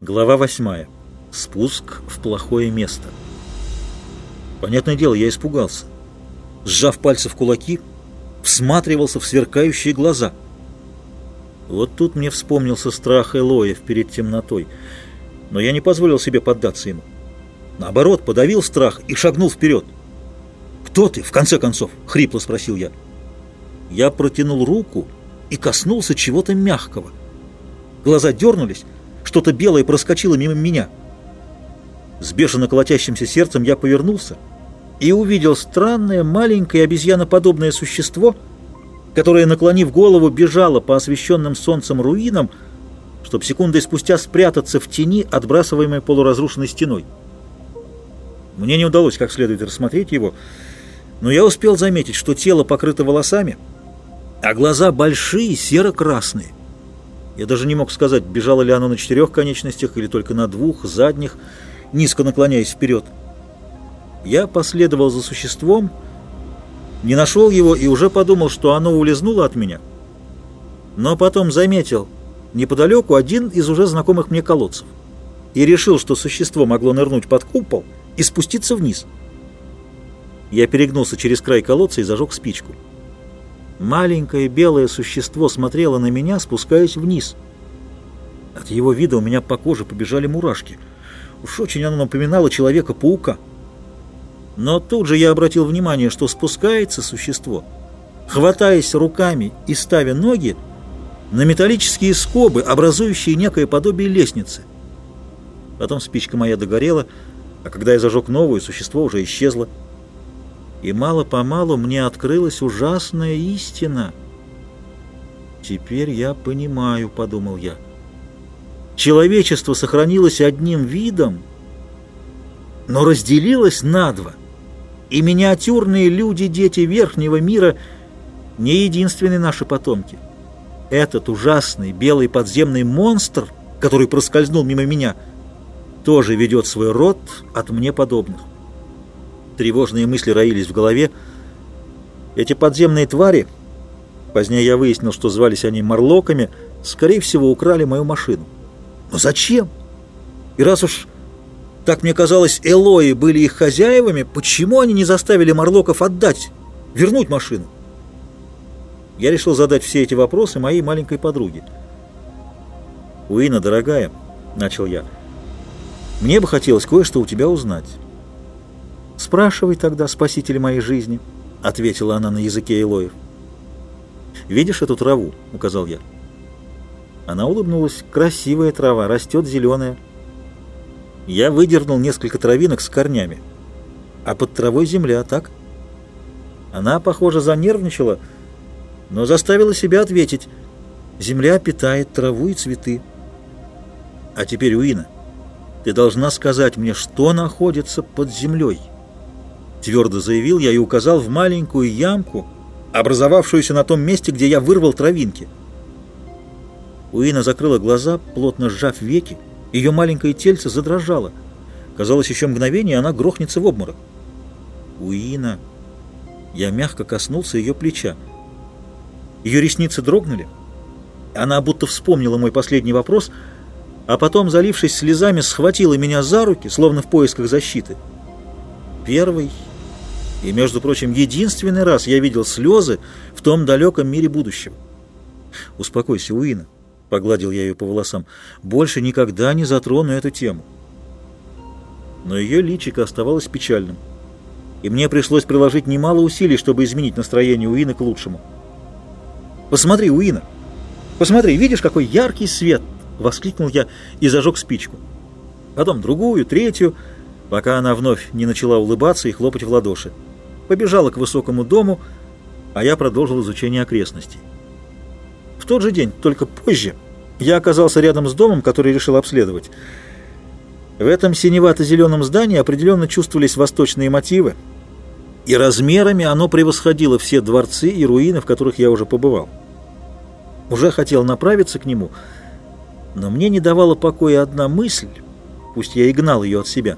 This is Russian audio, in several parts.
Глава восьмая. Спуск в плохое место. Понятное дело, я испугался. Сжав пальцы в кулаки, всматривался в сверкающие глаза. Вот тут мне вспомнился страх Элоев перед темнотой, но я не позволил себе поддаться ему. Наоборот, подавил страх и шагнул вперед. «Кто ты, в конце концов?» — хрипло спросил я. Я протянул руку и коснулся чего-то мягкого. Глаза дернулись, что-то белое проскочило мимо меня. С бешено колотящимся сердцем я повернулся и увидел странное маленькое обезьяноподобное существо, которое, наклонив голову, бежало по освещенным солнцем руинам, чтобы секундой спустя спрятаться в тени, отбрасываемой полуразрушенной стеной. Мне не удалось как следует рассмотреть его, но я успел заметить, что тело покрыто волосами, а глаза большие, серо-красные. Я даже не мог сказать, бежало ли оно на четырех конечностях или только на двух, задних, низко наклоняясь вперед. Я последовал за существом, не нашел его и уже подумал, что оно улизнуло от меня. Но потом заметил неподалеку один из уже знакомых мне колодцев и решил, что существо могло нырнуть под купол и спуститься вниз. Я перегнулся через край колодца и зажег спичку. Маленькое белое существо смотрело на меня, спускаясь вниз. От его вида у меня по коже побежали мурашки. Уж очень оно напоминало Человека-паука. Но тут же я обратил внимание, что спускается существо, хватаясь руками и ставя ноги на металлические скобы, образующие некое подобие лестницы. Потом спичка моя догорела, а когда я зажег новую, существо уже исчезло. И мало-помалу мне открылась ужасная истина. «Теперь я понимаю», — подумал я. «Человечество сохранилось одним видом, но разделилось на два, и миниатюрные люди-дети верхнего мира не единственные наши потомки. Этот ужасный белый подземный монстр, который проскользнул мимо меня, тоже ведет свой род от мне подобных». Тревожные мысли роились в голове. Эти подземные твари, позднее я выяснил, что звались они морлоками, скорее всего, украли мою машину. Но зачем? И раз уж, так мне казалось, Элои были их хозяевами, почему они не заставили морлоков отдать, вернуть машину? Я решил задать все эти вопросы моей маленькой подруге. «Уина, дорогая», — начал я, — «мне бы хотелось кое-что у тебя узнать». «Спрашивай тогда, спаситель моей жизни», — ответила она на языке Илоев. «Видишь эту траву?» — указал я. Она улыбнулась. «Красивая трава, растет зеленая». Я выдернул несколько травинок с корнями. А под травой земля, так? Она, похоже, занервничала, но заставила себя ответить. Земля питает траву и цветы. А теперь, Уина, ты должна сказать мне, что находится под землей. Твердо заявил я и указал в маленькую ямку, образовавшуюся на том месте, где я вырвал травинки. Уина закрыла глаза, плотно сжав веки, ее маленькое тельце задрожало. Казалось, еще мгновение, она грохнется в обморок. Уина... Я мягко коснулся ее плеча. Ее ресницы дрогнули. Она будто вспомнила мой последний вопрос, а потом, залившись слезами, схватила меня за руки, словно в поисках защиты. Первый и, между прочим, единственный раз я видел слезы в том далеком мире будущего. «Успокойся, Уина», — погладил я ее по волосам, — «больше никогда не затрону эту тему». Но ее личико оставалось печальным, и мне пришлось приложить немало усилий, чтобы изменить настроение Уины к лучшему. «Посмотри, Уина! Посмотри, видишь, какой яркий свет!» — воскликнул я и зажег спичку. Потом другую, третью, пока она вновь не начала улыбаться и хлопать в ладоши побежала к высокому дому, а я продолжил изучение окрестностей. В тот же день, только позже, я оказался рядом с домом, который решил обследовать. В этом синевато-зеленом здании определенно чувствовались восточные мотивы, и размерами оно превосходило все дворцы и руины, в которых я уже побывал. Уже хотел направиться к нему, но мне не давала покоя одна мысль, пусть я и гнал ее от себя.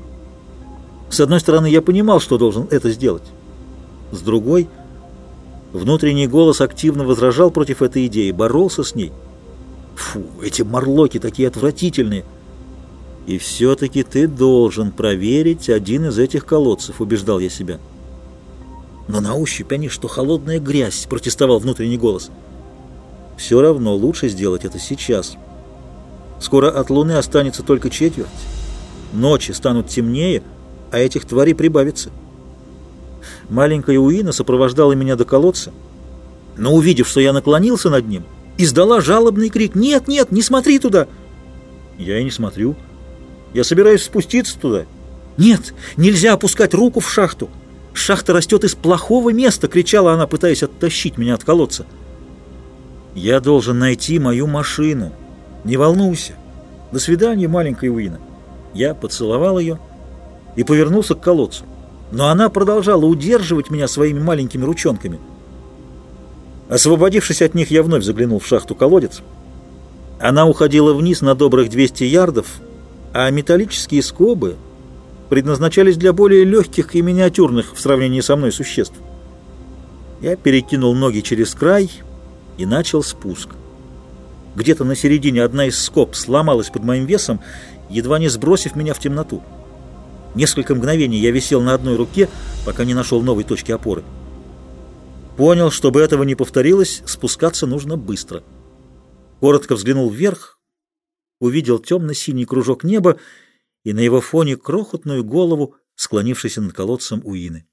С одной стороны, я понимал, что должен это сделать. С другой, внутренний голос активно возражал против этой идеи, боролся с ней. Фу, эти морлоки такие отвратительные. «И все-таки ты должен проверить один из этих колодцев», — убеждал я себя. «Но на ощупь они, что холодная грязь», — протестовал внутренний голос. «Все равно лучше сделать это сейчас. Скоро от луны останется только четверть. Ночи станут темнее, а этих тварей прибавится». Маленькая Уина сопровождала меня до колодца, но, увидев, что я наклонился над ним, издала жалобный крик «Нет, нет, не смотри туда!» Я и не смотрю. Я собираюсь спуститься туда. Нет, нельзя опускать руку в шахту. Шахта растет из плохого места, кричала она, пытаясь оттащить меня от колодца. Я должен найти мою машину. Не волнуйся. До свидания, маленькая Уина. Я поцеловал ее и повернулся к колодцу. Но она продолжала удерживать меня своими маленькими ручонками. Освободившись от них, я вновь заглянул в шахту-колодец. Она уходила вниз на добрых 200 ярдов, а металлические скобы предназначались для более легких и миниатюрных в сравнении со мной существ. Я перекинул ноги через край и начал спуск. Где-то на середине одна из скоб сломалась под моим весом, едва не сбросив меня в темноту. Несколько мгновений я висел на одной руке, пока не нашел новой точки опоры. Понял, чтобы этого не повторилось, спускаться нужно быстро. Коротко взглянул вверх, увидел темно-синий кружок неба и на его фоне крохотную голову, склонившейся над колодцем Уины.